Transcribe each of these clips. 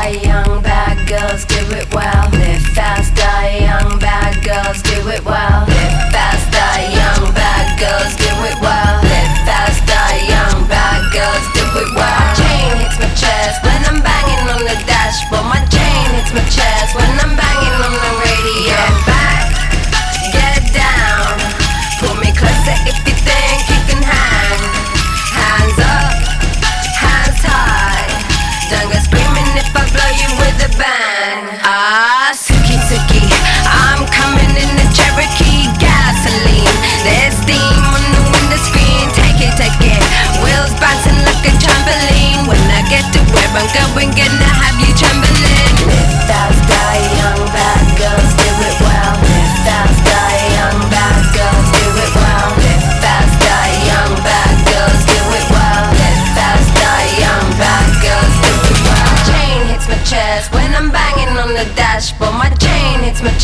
Die young bad girls do it well. Live fast, die young bad girls do it well.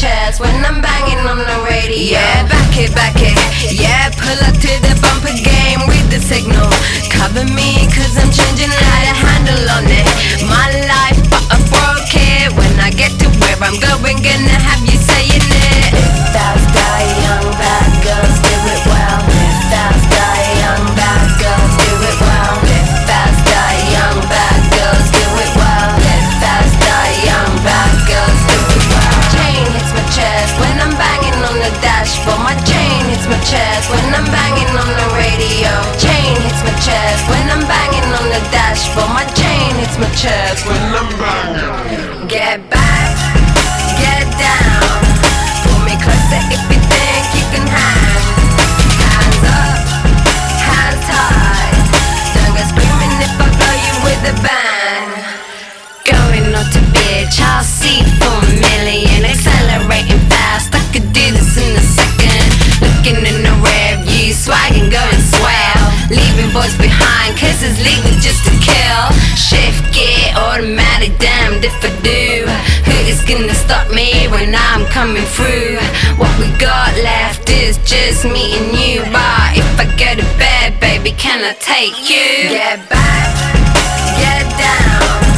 chairs when I'm banging on the radio. Yeah, back it, back it. Yeah, pull up to the bumper game with the signal. Cover me, cause I'm changing how to handle on it. My life, but I broke it. When I get to where I'm going, gonna have you. Hits my chest when I'm banging. Get back, get down. Pull me closer if you think you can hang. Hands up, hands high. Don't go screaming if I blow you with a bang. Going on to bitch, I'll see for a million. Accelerating fast, I could do this in a second. Looking in the rear view, swagging, going swell. Leaving boys behind, it's legal just kill. Shift gear, automatic, damned if I do. Who is gonna stop me when I'm coming through? What we got left is just me and you. But if I go to bed, baby, can I take you? Get back, get down.